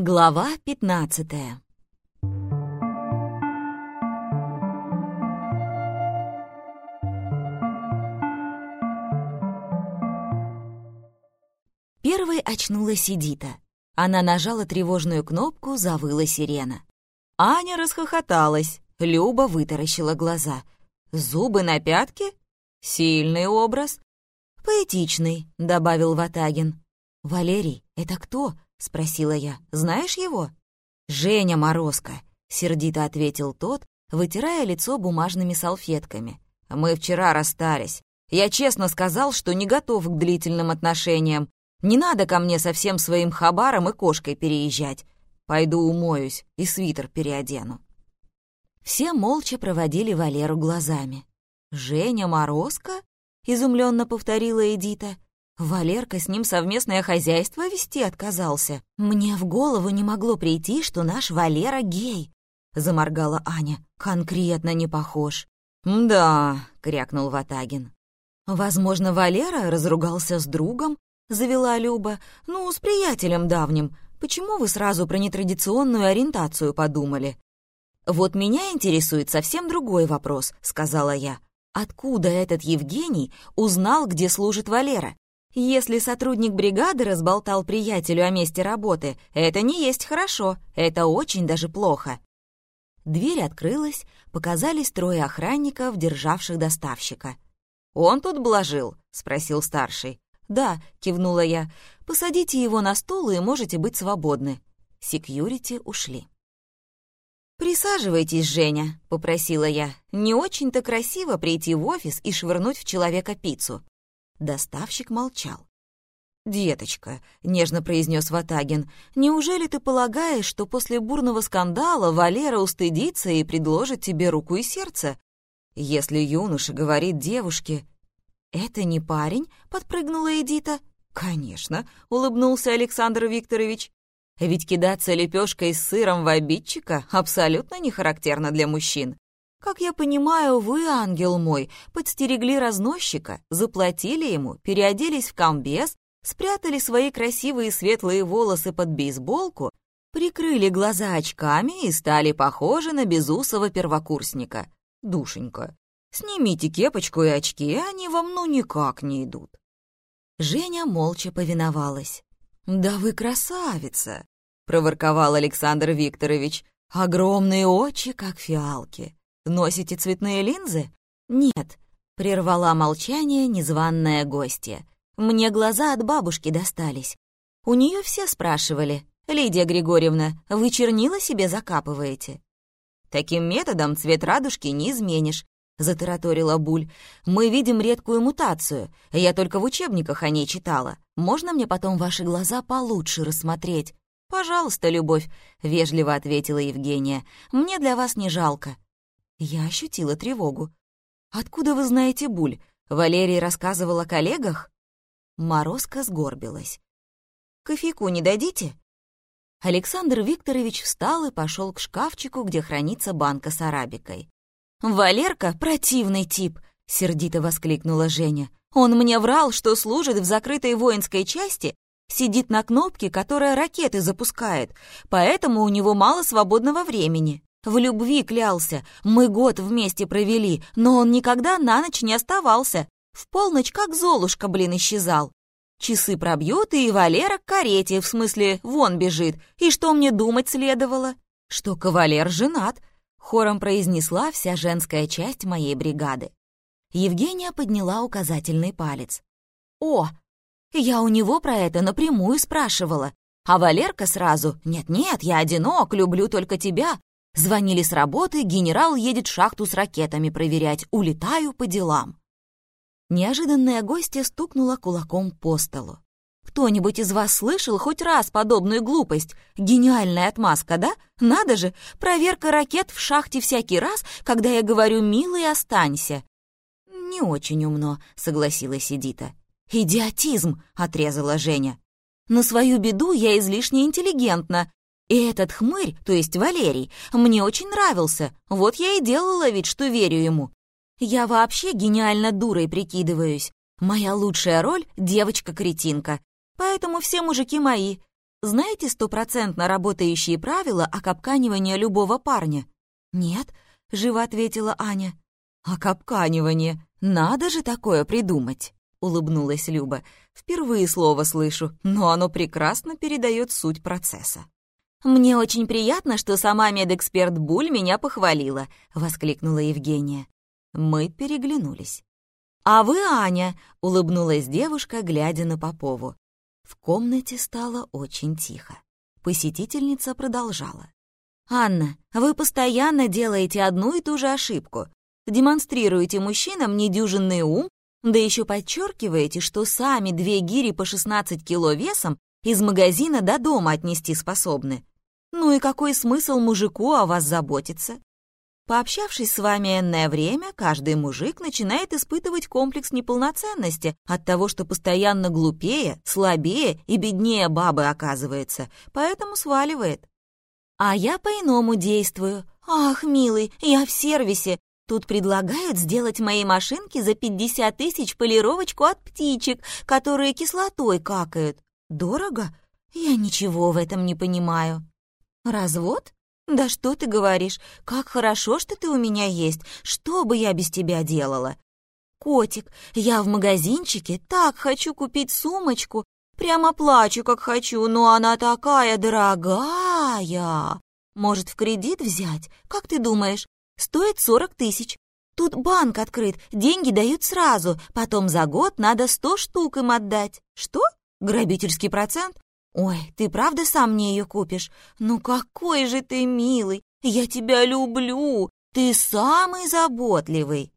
Глава пятнадцатая Первой очнулась Эдита. Она нажала тревожную кнопку, завыла сирена. Аня расхохоталась, Люба вытаращила глаза. «Зубы на пятке? Сильный образ». «Поэтичный», — добавил Ватагин. «Валерий, это кто?» — спросила я. «Знаешь его?» «Женя Морозко», — сердито ответил тот, вытирая лицо бумажными салфетками. «Мы вчера расстались. Я честно сказал, что не готов к длительным отношениям. Не надо ко мне со всем своим хабаром и кошкой переезжать. Пойду умоюсь и свитер переодену». Все молча проводили Валеру глазами. «Женя Морозко?» — изумленно повторила Эдита. Валерка с ним совместное хозяйство вести отказался. Мне в голову не могло прийти, что наш Валера гей, заморгала Аня. Конкретно не похож. «Да», — крякнул Ватагин. «Возможно, Валера разругался с другом?» — завела Люба. «Ну, с приятелем давним. Почему вы сразу про нетрадиционную ориентацию подумали?» «Вот меня интересует совсем другой вопрос», — сказала я. «Откуда этот Евгений узнал, где служит Валера? Если сотрудник бригады разболтал приятелю о месте работы, это не есть хорошо, это очень даже плохо. Дверь открылась, показались трое охранников, державших доставщика. «Он тут блажил?» — спросил старший. «Да», — кивнула я. «Посадите его на стул, и можете быть свободны». Секьюрити ушли. «Присаживайтесь, Женя», — попросила я. «Не очень-то красиво прийти в офис и швырнуть в человека пиццу». Доставщик молчал. «Деточка», — нежно произнес Ватагин, «неужели ты полагаешь, что после бурного скандала Валера устыдится и предложит тебе руку и сердце? Если юноша говорит девушке...» «Это не парень?» — подпрыгнула Эдита. «Конечно», — улыбнулся Александр Викторович. «Ведь кидаться лепешкой с сыром в обидчика абсолютно не характерно для мужчин. Как я понимаю, вы, ангел мой, подстерегли разносчика, заплатили ему, переоделись в комбез, спрятали свои красивые светлые волосы под бейсболку, прикрыли глаза очками и стали похожи на безусого первокурсника. Душенька, снимите кепочку и очки, они вам ну никак не идут. Женя молча повиновалась. «Да вы красавица!» — проворковал Александр Викторович. «Огромные очи, как фиалки. Носите цветные линзы?» «Нет», — прервала молчание незваная гостья. «Мне глаза от бабушки достались. У нее все спрашивали. «Лидия Григорьевна, вы чернила себе закапываете?» «Таким методом цвет радужки не изменишь», — затараторила Буль. «Мы видим редкую мутацию. Я только в учебниках о ней читала. Можно мне потом ваши глаза получше рассмотреть?» «Пожалуйста, Любовь», — вежливо ответила Евгения. «Мне для вас не жалко. Я ощутила тревогу. «Откуда вы знаете Буль? Валерий рассказывал о коллегах?» Морозко сгорбилась. «Кофейку не дадите?» Александр Викторович встал и пошел к шкафчику, где хранится банка с арабикой. «Валерка — противный тип!» — сердито воскликнула Женя. «Он мне врал, что служит в закрытой воинской части, сидит на кнопке, которая ракеты запускает, поэтому у него мало свободного времени. В любви клялся. Мы год вместе провели, но он никогда на ночь не оставался. В полночь как Золушка, блин, исчезал. Часы пробьют, и Валера к карете, в смысле, вон бежит. И что мне думать следовало? Что кавалер женат, хором произнесла вся женская часть моей бригады. Евгения подняла указательный палец. «О, я у него про это напрямую спрашивала. А Валерка сразу «Нет-нет, я одинок, люблю только тебя, Звонили с работы, генерал едет шахту с ракетами проверять. Улетаю по делам. Неожиданная гостья стукнула кулаком по столу. «Кто-нибудь из вас слышал хоть раз подобную глупость? Гениальная отмазка, да? Надо же, проверка ракет в шахте всякий раз, когда я говорю «милый, останься». «Не очень умно», — согласилась Эдита. «Идиотизм», — отрезала Женя. «На свою беду я излишне интеллигентна. И этот хмырь, то есть Валерий, мне очень нравился. Вот я и делала вид, что верю ему. Я вообще гениально дурой прикидываюсь. Моя лучшая роль — девочка-кретинка. Поэтому все мужики мои. знаете стопроцентно работающие правила окапканивания любого парня?» «Нет», — живо ответила Аня. «Окапканивание. Надо же такое придумать!» — улыбнулась Люба. «Впервые слово слышу, но оно прекрасно передает суть процесса». «Мне очень приятно, что сама медэксперт Буль меня похвалила», — воскликнула Евгения. Мы переглянулись. «А вы Аня», — улыбнулась девушка, глядя на Попову. В комнате стало очень тихо. Посетительница продолжала. «Анна, вы постоянно делаете одну и ту же ошибку. Демонстрируете мужчинам недюжинный ум, да еще подчеркиваете, что сами две гири по 16 кило весом из магазина до дома отнести способны. Ну и какой смысл мужику о вас заботиться? Пообщавшись с вами энное время, каждый мужик начинает испытывать комплекс неполноценности от того, что постоянно глупее, слабее и беднее бабы оказывается, поэтому сваливает. А я по-иному действую. Ах, милый, я в сервисе. Тут предлагают сделать моей машинке за 50 тысяч полировочку от птичек, которые кислотой какают. Дорого? Я ничего в этом не понимаю. «Развод? Да что ты говоришь? Как хорошо, что ты у меня есть. Что бы я без тебя делала?» «Котик, я в магазинчике так хочу купить сумочку. Прямо плачу, как хочу, но она такая дорогая. Может, в кредит взять? Как ты думаешь? Стоит сорок тысяч. Тут банк открыт, деньги дают сразу, потом за год надо сто штук им отдать. Что? Грабительский процент? «Ой, ты правда сам мне ее купишь? Ну какой же ты милый! Я тебя люблю! Ты самый заботливый!»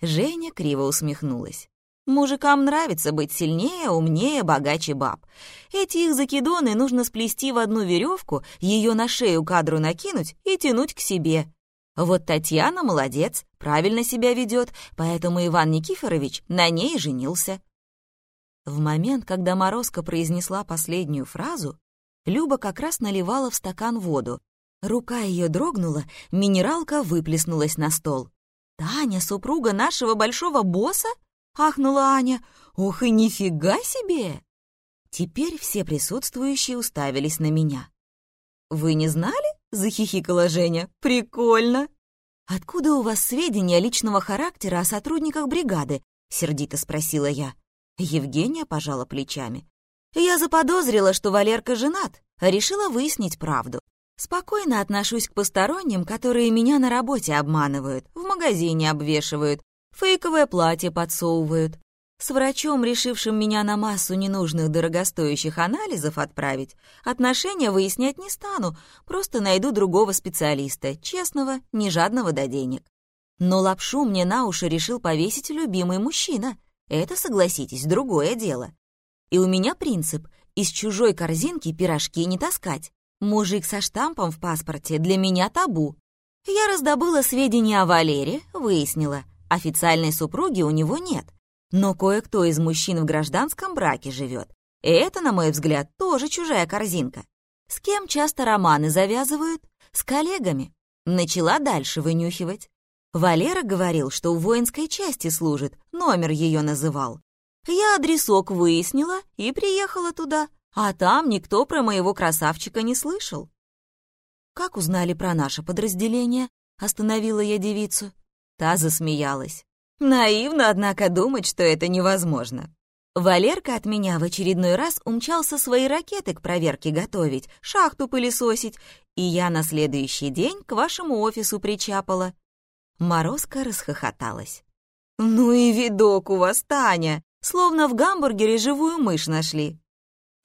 Женя криво усмехнулась. Мужикам нравится быть сильнее, умнее, богаче баб. Эти их закидоны нужно сплести в одну веревку, ее на шею кадру накинуть и тянуть к себе. Вот Татьяна молодец, правильно себя ведет, поэтому Иван Никифорович на ней женился. В момент, когда Морозко произнесла последнюю фразу, Люба как раз наливала в стакан воду. Рука ее дрогнула, минералка выплеснулась на стол. «Таня, супруга нашего большого босса?» — ахнула Аня. «Ох и нифига себе!» Теперь все присутствующие уставились на меня. «Вы не знали?» — захихикала Женя. «Прикольно!» «Откуда у вас сведения личного характера о сотрудниках бригады?» — сердито спросила я. Евгения пожала плечами. «Я заподозрила, что Валерка женат, а решила выяснить правду. Спокойно отношусь к посторонним, которые меня на работе обманывают, в магазине обвешивают, фейковое платье подсовывают. С врачом, решившим меня на массу ненужных дорогостоящих анализов отправить, отношения выяснять не стану, просто найду другого специалиста, честного, не жадного до денег. Но лапшу мне на уши решил повесить любимый мужчина — это, согласитесь, другое дело. И у меня принцип — из чужой корзинки пирожки не таскать. Мужик со штампом в паспорте для меня табу. Я раздобыла сведения о Валере, выяснила, официальной супруги у него нет. Но кое-кто из мужчин в гражданском браке живет. И это, на мой взгляд, тоже чужая корзинка. С кем часто романы завязывают? С коллегами. Начала дальше вынюхивать. Валера говорил, что в воинской части служит, номер ее называл. Я адресок выяснила и приехала туда, а там никто про моего красавчика не слышал. «Как узнали про наше подразделение?» — остановила я девицу. Та засмеялась. Наивно, однако, думать, что это невозможно. Валерка от меня в очередной раз умчался свои ракеты к проверке готовить, шахту пылесосить, и я на следующий день к вашему офису причапала. Морозка расхохоталась. «Ну и видок у вас, Таня! Словно в гамбургере живую мышь нашли.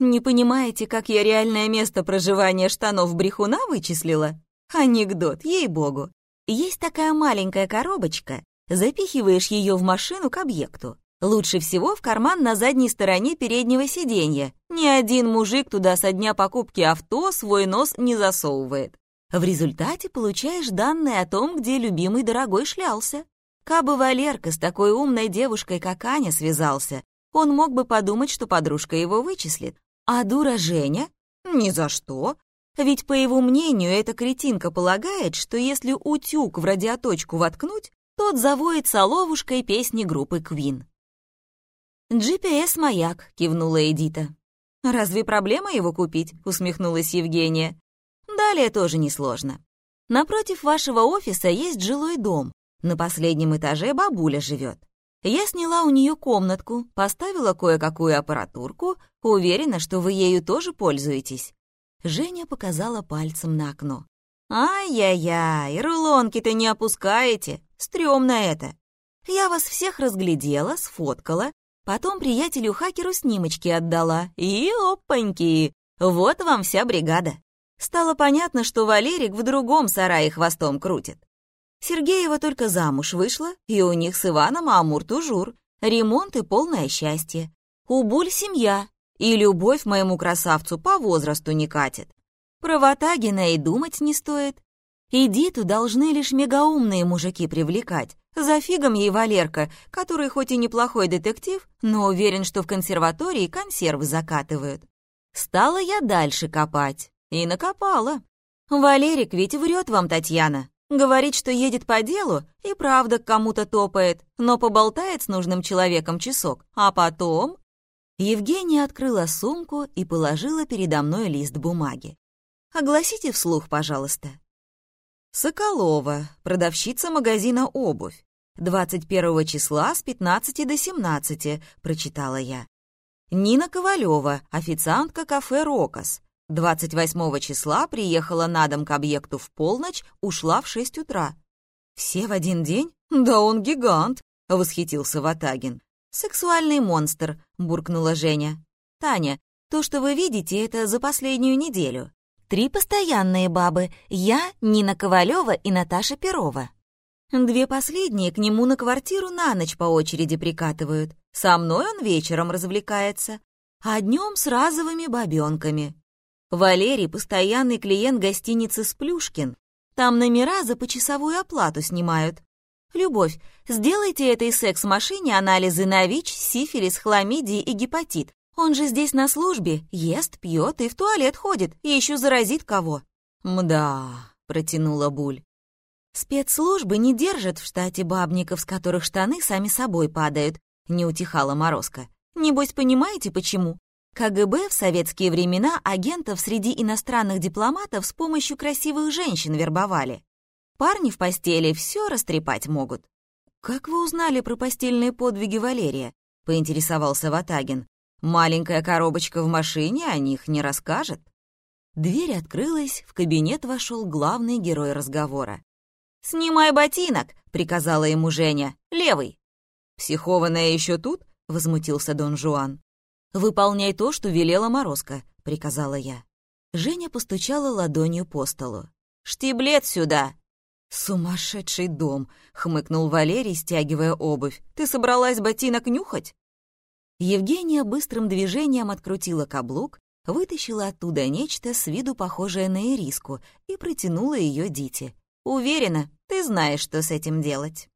Не понимаете, как я реальное место проживания штанов брехуна вычислила? Анекдот, ей-богу. Есть такая маленькая коробочка, запихиваешь ее в машину к объекту. Лучше всего в карман на задней стороне переднего сиденья. Ни один мужик туда со дня покупки авто свой нос не засовывает. В результате получаешь данные о том, где любимый дорогой шлялся. Кабы Валерка с такой умной девушкой, как Аня, связался, он мог бы подумать, что подружка его вычислит. А дура Женя? Ни за что. Ведь, по его мнению, эта кретинка полагает, что если утюг в радиоточку воткнуть, тот завоет соловушкой песни группы Квин. «GPS-маяк», — кивнула Эдита. «Разве проблема его купить?» — усмехнулась Евгения. «Далее тоже несложно. Напротив вашего офиса есть жилой дом. На последнем этаже бабуля живет. Я сняла у нее комнатку, поставила кое-какую аппаратурку, уверена, что вы ею тоже пользуетесь». Женя показала пальцем на окно. «Ай-яй-яй, рулонки-то не опускаете, стрёмно это. Я вас всех разглядела, сфоткала, потом приятелю-хакеру снимочки отдала, и опаньки, вот вам вся бригада. Стало понятно, что Валерик в другом сарае хвостом крутит. Сергеева только замуж вышла, и у них с Иваном Амур-Тужур. Ремонт и полное счастье. У Буль семья, и любовь моему красавцу по возрасту не катит. Про Ватагина и думать не стоит. Эдиту должны лишь мегаумные мужики привлекать. За фигом ей Валерка, который хоть и неплохой детектив, но уверен, что в консерватории консервы закатывают. Стала я дальше копать. И накопала. Валерик ведь врет вам, Татьяна. Говорит, что едет по делу и правда к кому-то топает, но поболтает с нужным человеком часок, а потом... Евгения открыла сумку и положила передо мной лист бумаги. «Огласите вслух, пожалуйста». «Соколова, продавщица магазина «Обувь». 21 числа с 15 до 17, прочитала я. Нина Ковалева, официантка кафе «Рокос». 28 числа приехала на дом к объекту в полночь, ушла в 6 утра. «Все в один день? Да он гигант!» — восхитился Ватагин. «Сексуальный монстр», — буркнула Женя. «Таня, то, что вы видите, это за последнюю неделю. Три постоянные бабы — я, Нина Ковалева и Наташа Перова. Две последние к нему на квартиру на ночь по очереди прикатывают. Со мной он вечером развлекается, а днем с разовыми бабенками. Валерий — постоянный клиент гостиницы «Сплюшкин». Там номера за почасовую оплату снимают. Любовь, сделайте этой секс-машине анализы на ВИЧ, сифилис, хламидии и гепатит. Он же здесь на службе, ест, пьет и в туалет ходит, и еще заразит кого. «Мда», — протянула Буль. «Спецслужбы не держат в штате бабников, с которых штаны сами собой падают», — не утихала Морозко. «Небось, понимаете, почему? КГБ в советские времена агентов среди иностранных дипломатов с помощью красивых женщин вербовали. Парни в постели все растрепать могут. «Как вы узнали про постельные подвиги Валерия?» — поинтересовался Ватагин. «Маленькая коробочка в машине о них не расскажет». Дверь открылась, в кабинет вошел главный герой разговора. «Снимай ботинок!» — приказала ему Женя. «Левый!» «Психованная еще тут?» — возмутился Дон Жуан. «Выполняй то, что велела Морозко», — приказала я. Женя постучала ладонью по столу. «Штиблет сюда!» «Сумасшедший дом!» — хмыкнул Валерий, стягивая обувь. «Ты собралась ботинок нюхать?» Евгения быстрым движением открутила каблук, вытащила оттуда нечто с виду похожее на ириску и протянула ее Дите. «Уверена, ты знаешь, что с этим делать».